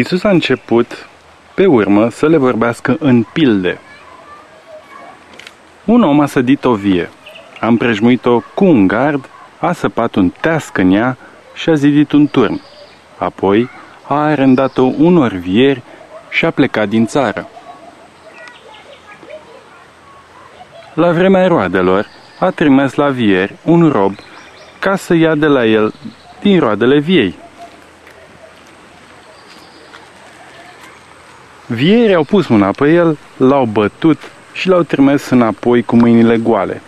Isus a început, pe urmă, să le vorbească în pilde. Un om a sădit o vie, a împrejmuit-o cu un gard, a săpat un teasc în ea și a zidit un turn. Apoi a arendat-o unor vieri și a plecat din țară. La vremea roadelor, a trimis la vieri un rob ca să ia de la el din roadele viei. Vierii au pus mâna pe el, l-au bătut și l-au trimis înapoi cu mâinile goale.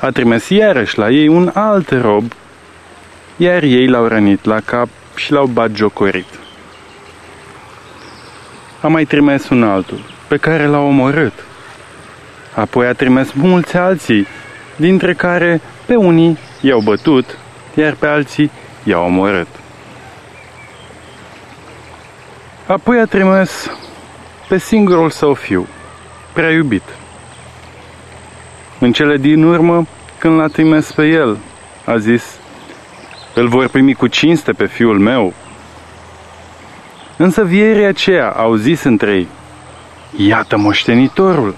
A trimis iarăși la ei un alt rob, iar ei l-au rănit la cap și l-au bat jocorit. A mai trimis un altul, pe care l-a omorât. Apoi a trimis mulți alții, dintre care pe unii i-au bătut, iar pe alții i-au omorât. Apoi a trimis pe singurul său fiu, prea iubit. În cele din urmă, când l-a trimis pe el, a zis, îl vor primi cu cinste pe fiul meu. Însă vierii aceea au zis între ei, iată moștenitorul,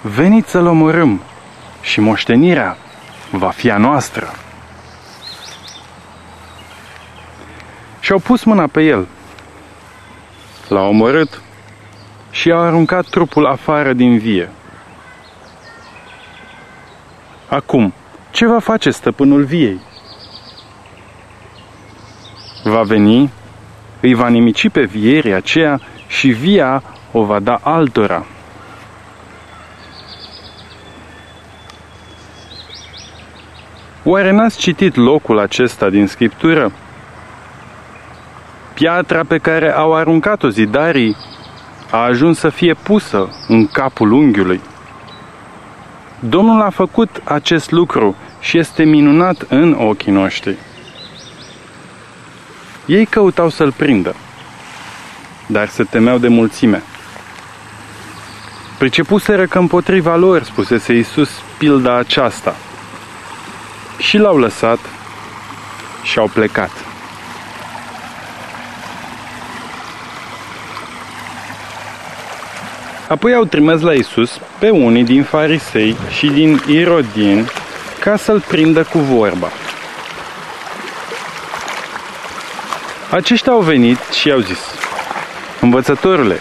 veniți să-l omorâm și moștenirea va fi a noastră. Și-au pus mâna pe el, l-au omorât și au aruncat trupul afară din vie. Acum, ce va face stăpânul viei? Va veni, îi va nimici pe vierii aceea și via o va da altora. Oare n-ați citit locul acesta din Scriptură? Piatra pe care au aruncat-o zidarii a ajuns să fie pusă în capul unghiului. Domnul a făcut acest lucru și este minunat în ochii noștri. Ei căutau să-l prindă, dar se temeau de mulțime. Pricepuseră că împotriva lor, spusese Iisus, pilda aceasta. Și l-au lăsat și au plecat. Apoi au trimis la Isus pe unii din farisei și din irodin ca să-l prindă cu vorba. Aceștia au venit și au zis, Învățătorule,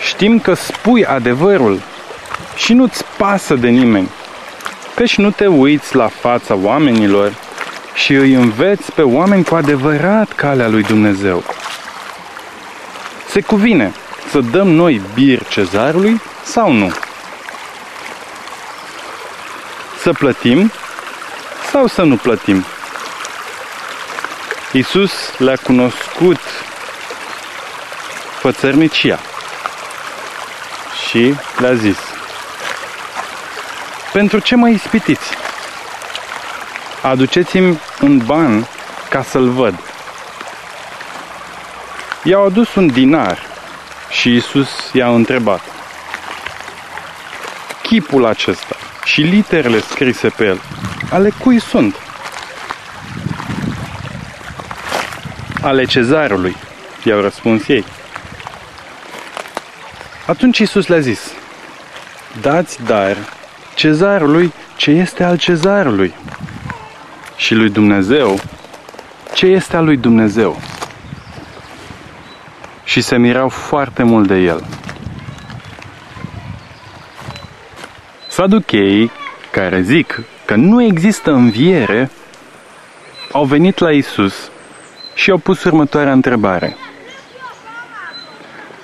știm că spui adevărul și nu-ți pasă de nimeni, căci nu te uiți la fața oamenilor și îi înveți pe oameni cu adevărat calea lui Dumnezeu. Se cuvine să dăm noi bir cezarului sau nu? Să plătim sau să nu plătim? Iisus le-a cunoscut fățărnicia și le-a zis Pentru ce mă ispitiți? Aduceți-mi un ban ca să-l văd. I-au adus un dinar și Isus i-a întrebat Chipul acesta și literele scrise pe el, ale cui sunt? Ale cezarului, i-au răspuns ei. Atunci Isus le-a zis, dați dar cezarului ce este al cezarului și lui Dumnezeu ce este al lui Dumnezeu. Și se mirau foarte mult de el. Saducheii, care zic că nu există înviere, au venit la Isus și au pus următoarea întrebare.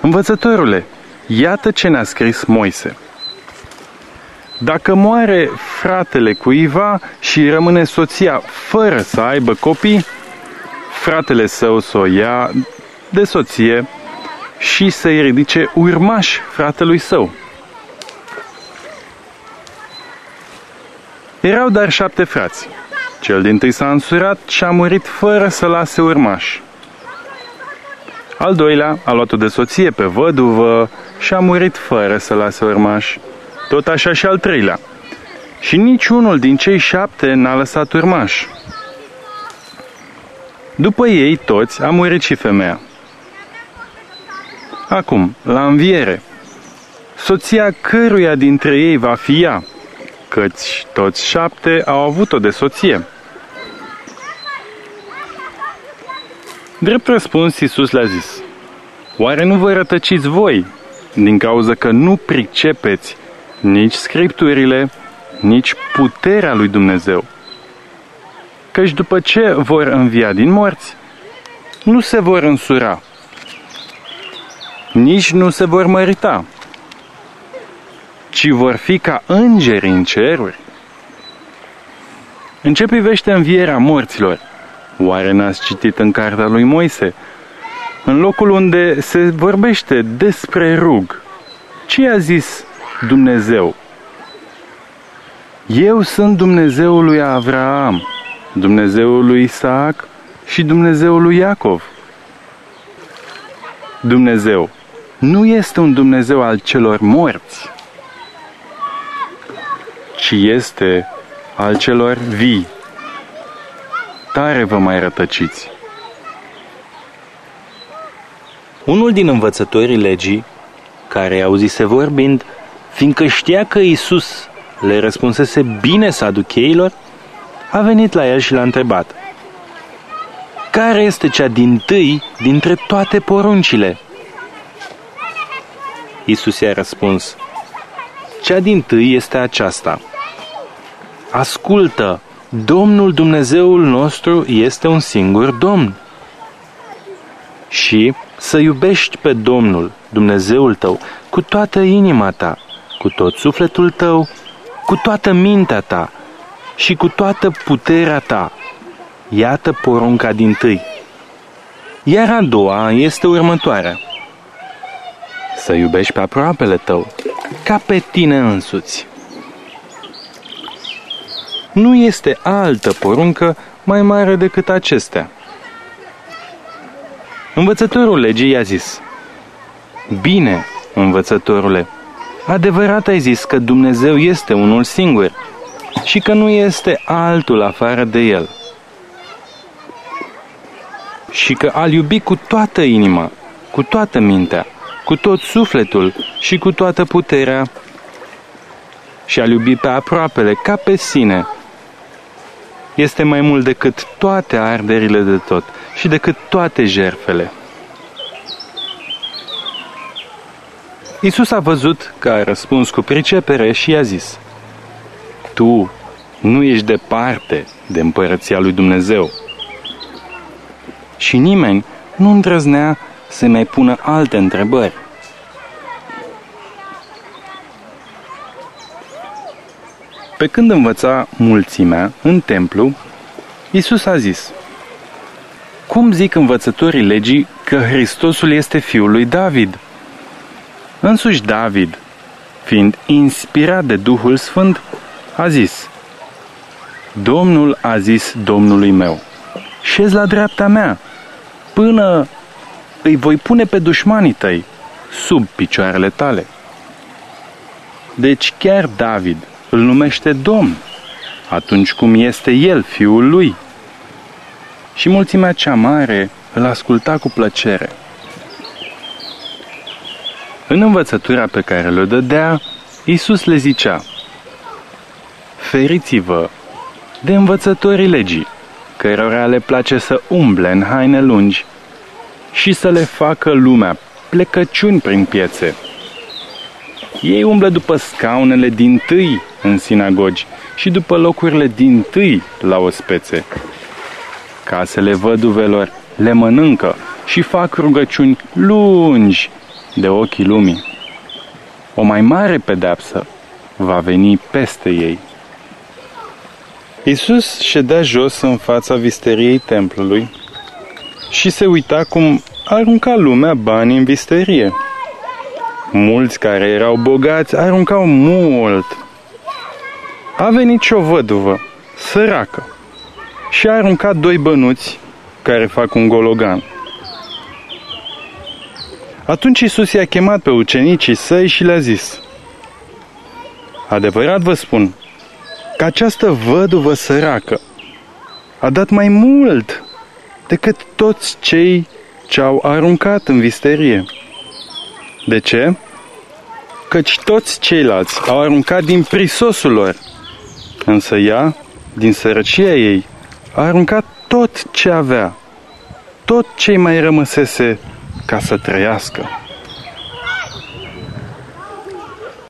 Învățătorule, iată ce ne-a scris Moise. Dacă moare fratele cuiva și rămâne soția fără să aibă copii, fratele său să o ia de soție și să-i ridice urmași fratelui său. Erau dar șapte frați. Cel din tâi s-a însurat și a murit fără să lase urmași. Al doilea a luat-o de soție pe văduvă și a murit fără să lase urmași. Tot așa și al treilea. Și niciunul din cei șapte n-a lăsat urmași. După ei toți a murit și femeia. Acum, la înviere, soția căruia dintre ei va fi ea, căci toți șapte au avut-o de soție. Drept răspuns, Iisus le-a zis, Oare nu vă rătăciți voi, din cauza că nu pricepeți nici scripturile, nici puterea lui Dumnezeu? Căci după ce vor învia din morți, nu se vor însura, nici nu se vor mărita, ci vor fi ca îngeri în ceruri. În ce privește învierea morților, oare n-ați citit în cartea lui Moise, în locul unde se vorbește despre rug, ce a zis Dumnezeu? Eu sunt Dumnezeul lui Avraam, Dumnezeul lui Isaac și Dumnezeul lui Iacov. Dumnezeu nu este un Dumnezeu al celor morți, ci este al celor vii. Tare vă mai rătăciți. Unul din învățătorii legii, care auzise vorbind, fiindcă știa că Isus le răspunsese bine saducheilor, a venit la el și l-a întrebat. Care este cea din tâi dintre toate poruncile? Isus i-a răspuns, Cea din tâi este aceasta. Ascultă, Domnul Dumnezeul nostru este un singur Domn. Și să iubești pe Domnul, Dumnezeul tău, cu toată inima ta, cu tot sufletul tău, cu toată mintea ta și cu toată puterea ta. Iată porunca din tâi. Iar a doua este următoarea. Să iubești pe aproapele tău, ca pe tine însuți. Nu este altă poruncă mai mare decât acestea. Învățătorul legii i-a zis, Bine, învățătorule, adevărat ai zis că Dumnezeu este unul singur și că nu este altul afară de El. Și că al iubi cu toată inima, cu toată mintea, cu tot sufletul și cu toată puterea și al iubi pe aproapele ca pe sine este mai mult decât toate arderile de tot și decât toate jerfele. Isus a văzut că a răspuns cu pricepere și i-a zis, Tu nu ești departe de împărăția lui Dumnezeu. Și nimeni nu îndrăznea să mai pună alte întrebări. Pe când învăța mulțimea în templu, Isus a zis, Cum zic învățătorii legii că Hristosul este fiul lui David? Însuși David, fiind inspirat de Duhul Sfânt, a zis, Domnul a zis Domnului meu, șez la dreapta mea, până îi voi pune pe dușmanii tăi sub picioarele tale. Deci chiar David îl numește Domn, atunci cum este el fiul lui. Și mulțimea cea mare îl asculta cu plăcere. În învățătura pe care le dădea, Iisus le zicea, Feriți-vă de învățătorii legii, cărora le place să umble în haine lungi și să le facă lumea plecăciuni prin piețe. Ei umblă după scaunele din tâi în sinagogi și după locurile din tâi la ospețe. Casele văduvelor le mănâncă și fac rugăciuni lungi de ochii lumii. O mai mare pedeapsă va veni peste ei. Isus ședea jos în fața visteriei templului și se uita cum arunca lumea bani în visterie. Mulți care erau bogați aruncau mult. A venit și o văduvă, săracă, și a aruncat doi bănuți care fac un gologan. Atunci Isus i-a chemat pe ucenicii săi și le-a zis, Adevărat vă spun că această văduvă săracă a dat mai mult decât toți cei ce au aruncat în visterie. De ce? Căci toți ceilalți au aruncat din prisosul lor, însă ea, din sărăcia ei, a aruncat tot ce avea, tot ce mai rămăsese ca să trăiască.